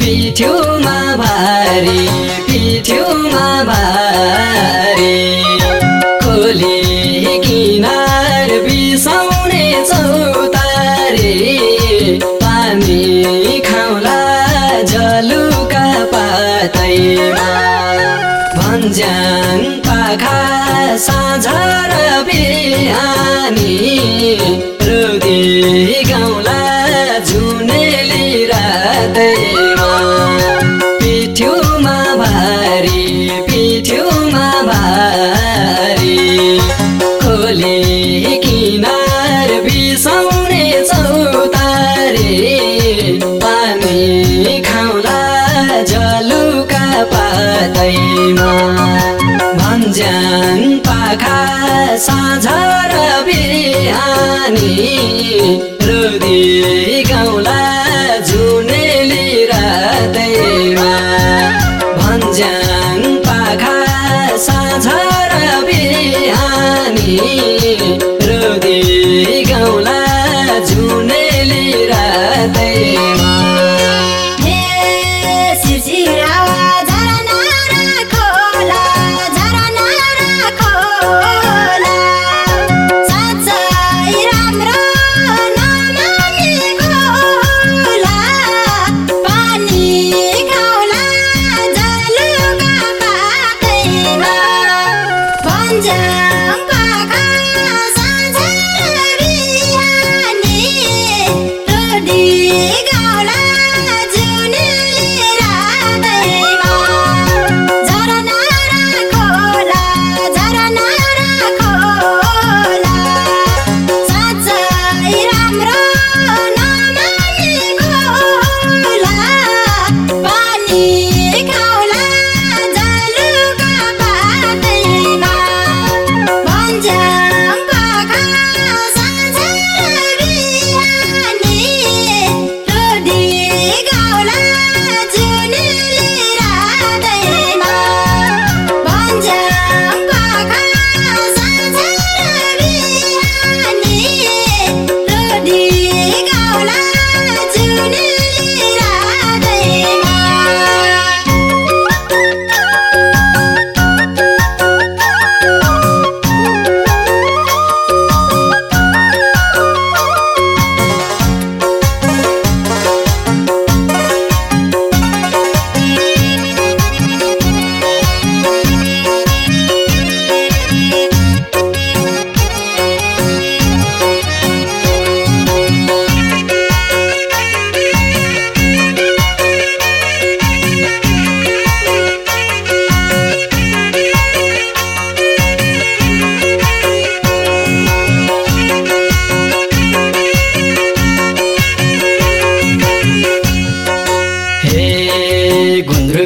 पिठ्युमा भारी पिठ्युमा भारी। खोली किनार बिसाउने चौतारी पानी खाउला जलुका पातैमा। भन्ज्याङ पाखा साझा र बिहानी रुदी साँझ र बिहानी।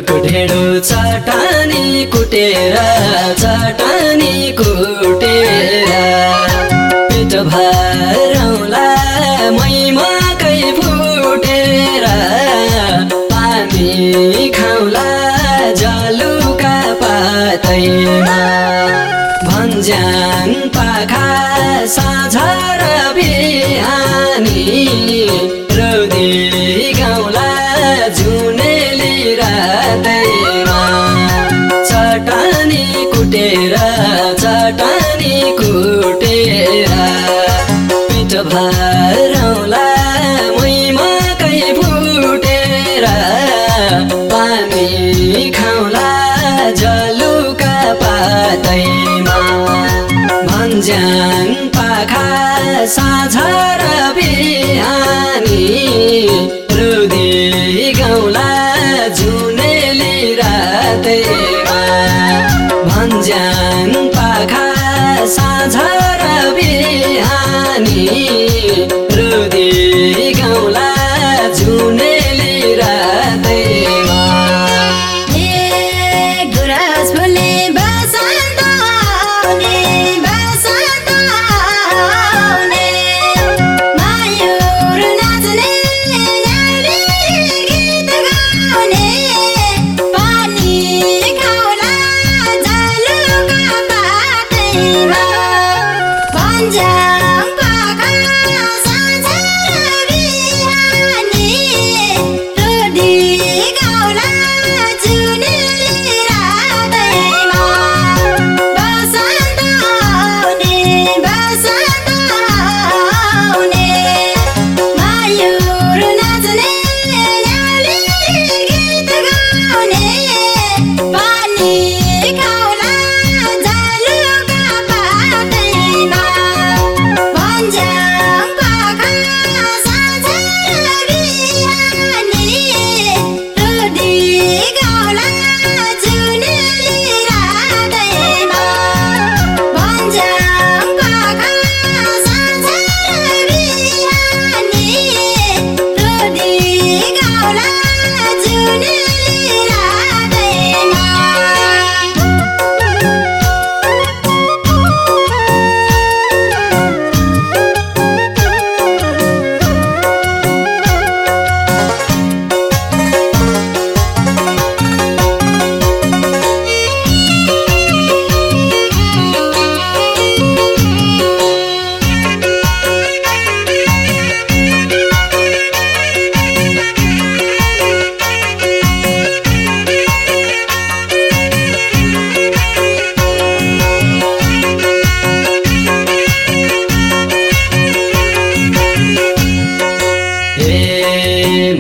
कुटेरो चटानी कुटेर चटानी कुटेर पेट भरौँला मै मकै फुटेर। पानी खाउला जलुका पातैमा। भन्ज्याङ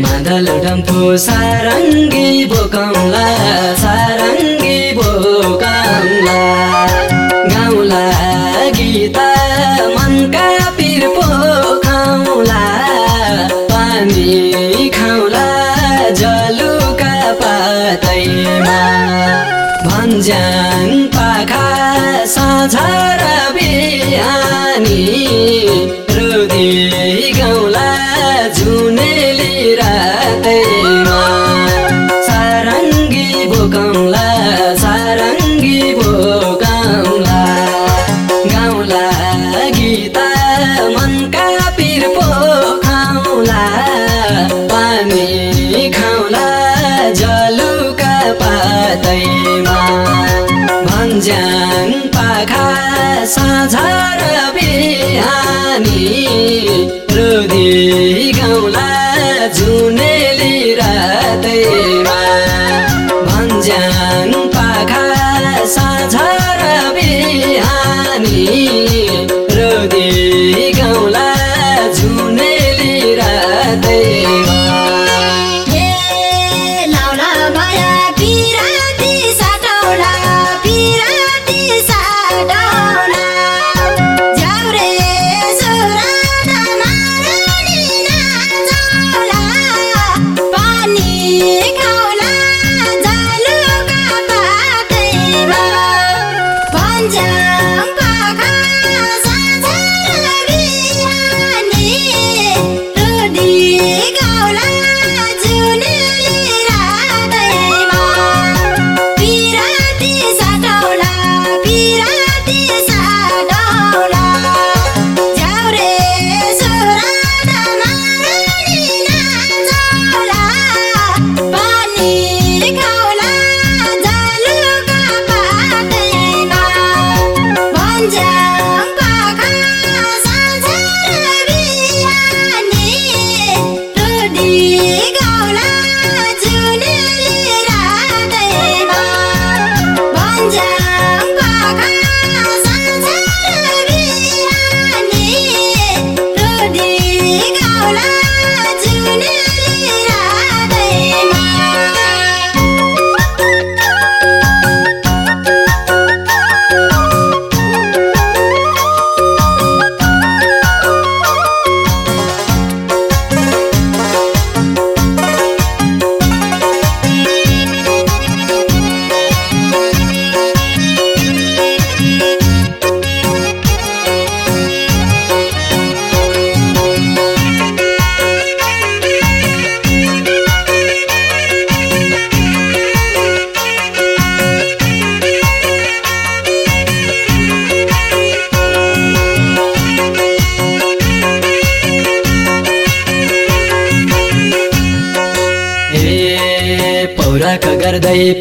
मादल डम्फु सारङ्गी बोकाउला सारङ्गी बोकाउला। गाउँला गीत मनका पिर पोखाउला पानी खाउला जलुका पातैमा। भन्ज्याङ पाखा साझा बियानी ज्यान पाखा साझा र बिहानी रोधी गाउँला जुनेली रातै।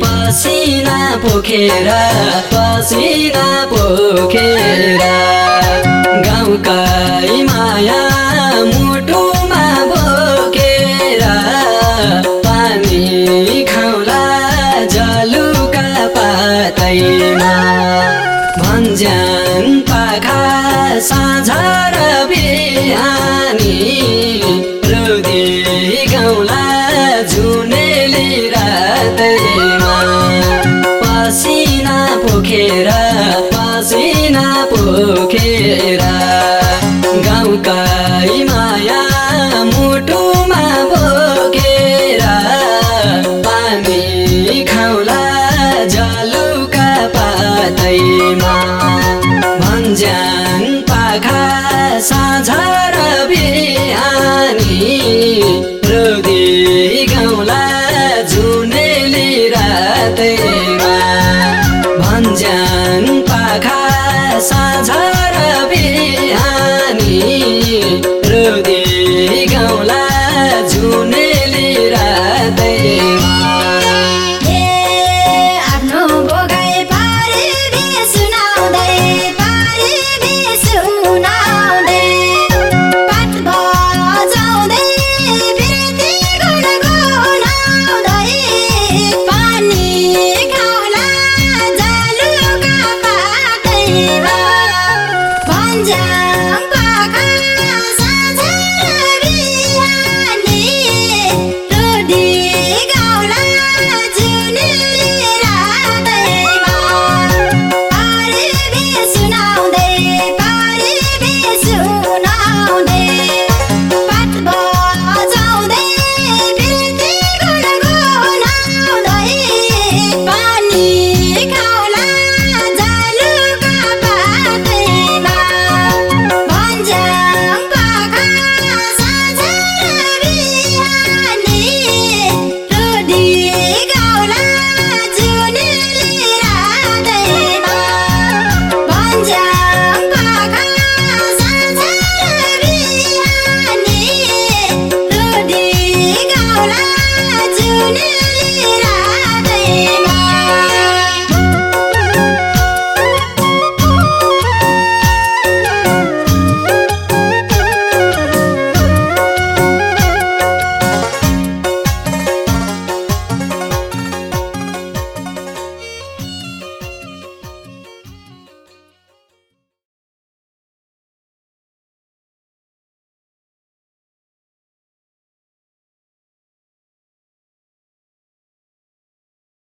पसिना पोखेर पसिना पोखेर। गाउँका माया धरतरीमा पसिना पोखेर